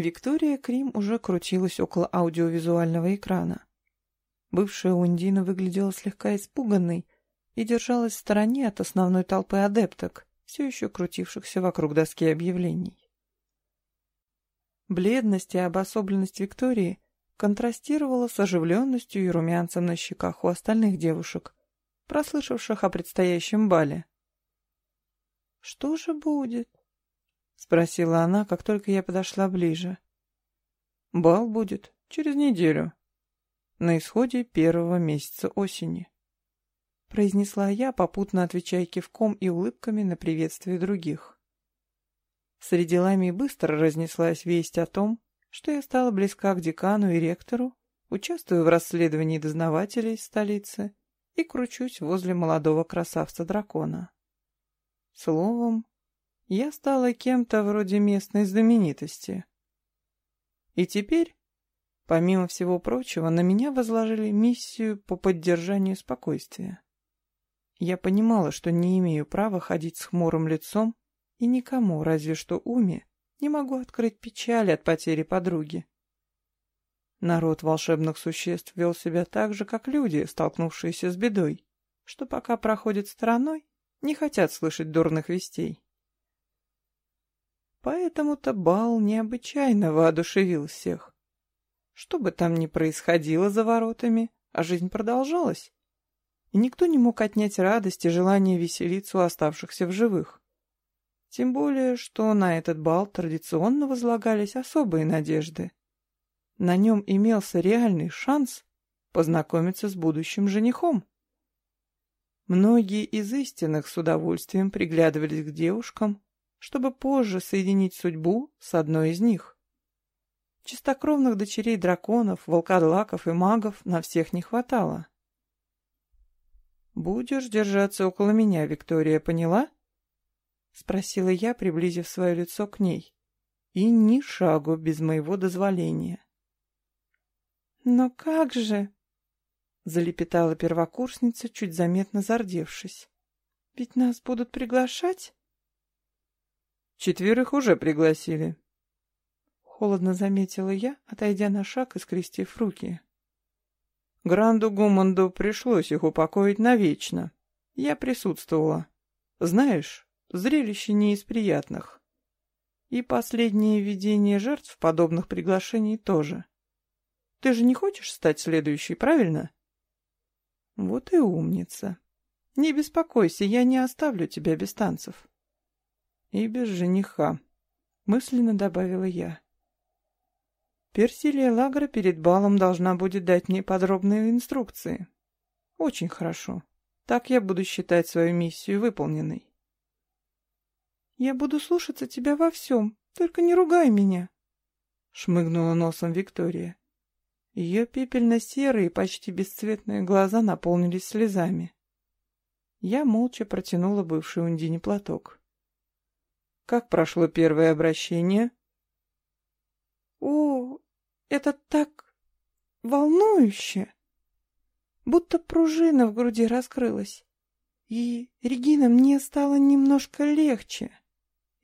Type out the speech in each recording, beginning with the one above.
Виктория Крим уже крутилась около аудиовизуального экрана. Бывшая Ундина выглядела слегка испуганной и держалась в стороне от основной толпы адепток, все еще крутившихся вокруг доски объявлений. Бледность и обособленность Виктории контрастировала с оживленностью и румянцем на щеках у остальных девушек, прослышавших о предстоящем бале. «Что же будет?» — спросила она, как только я подошла ближе. «Бал будет через неделю, на исходе первого месяца осени», — произнесла я, попутно отвечая кивком и улыбками на приветствие других. Среди лами быстро разнеслась весть о том, что я стала близка к декану и ректору, участвую в расследовании дознавателей столицы и кручусь возле молодого красавца-дракона. Словом, я стала кем-то вроде местной знаменитости. И теперь, помимо всего прочего, на меня возложили миссию по поддержанию спокойствия. Я понимала, что не имею права ходить с хмурым лицом и никому, разве что Уме, не могу открыть печали от потери подруги. Народ волшебных существ вел себя так же, как люди, столкнувшиеся с бедой, что пока проходит стороной, не хотят слышать дурных вестей. Поэтому-то бал необычайно воодушевил всех. Что бы там ни происходило за воротами, а жизнь продолжалась. И никто не мог отнять радость и желание веселиться у оставшихся в живых. Тем более, что на этот бал традиционно возлагались особые надежды. На нем имелся реальный шанс познакомиться с будущим женихом. Многие из истинных с удовольствием приглядывались к девушкам, чтобы позже соединить судьбу с одной из них. Чистокровных дочерей драконов, волкодлаков и магов на всех не хватало. «Будешь держаться около меня, Виктория, поняла?» — спросила я, приблизив свое лицо к ней. «И ни шагу без моего дозволения». «Но как же?» — залепетала первокурсница, чуть заметно зардевшись. «Ведь нас будут приглашать?» «Четверых уже пригласили», — холодно заметила я, отойдя на шаг и скрестив руки. «Гранду Гуманду пришлось их упокоить навечно. Я присутствовала. Знаешь, Зрелище не из приятных. И последнее видение жертв подобных приглашений тоже. Ты же не хочешь стать следующей, правильно? Вот и умница. Не беспокойся, я не оставлю тебя без танцев. И без жениха, мысленно добавила я. Персилия Лагра перед балом должна будет дать мне подробные инструкции. Очень хорошо. Так я буду считать свою миссию выполненной. «Я буду слушаться тебя во всем, только не ругай меня», — шмыгнула носом Виктория. Ее пепельно-серые, почти бесцветные глаза наполнились слезами. Я молча протянула бывшей Ундине платок. «Как прошло первое обращение?» «О, это так волнующе!» Будто пружина в груди раскрылась. И, Регина, мне стало немножко легче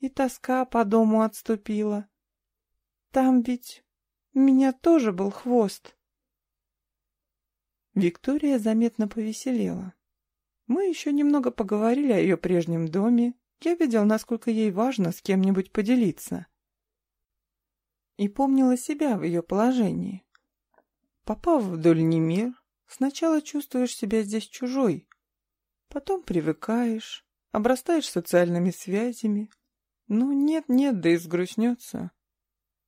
и тоска по дому отступила. Там ведь у меня тоже был хвост. Виктория заметно повеселела. Мы еще немного поговорили о ее прежнем доме. Я видел, насколько ей важно с кем-нибудь поделиться. И помнила себя в ее положении. Попав в дольний мир, сначала чувствуешь себя здесь чужой, потом привыкаешь, обрастаешь социальными связями, ну, нет-нет, да и сгрустнется.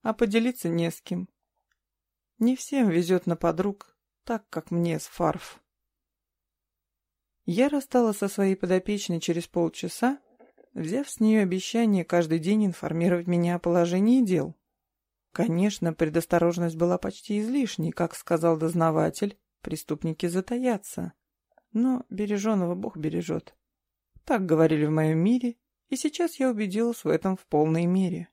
А поделиться не с кем. Не всем везет на подруг, так как мне с Фарф. Я рассталась со своей подопечной через полчаса, взяв с нее обещание каждый день информировать меня о положении дел. Конечно, предосторожность была почти излишней, как сказал дознаватель, преступники затаятся. Но береженого Бог бережет. Так говорили в моем мире, и сейчас я убедилась в этом в полной мере.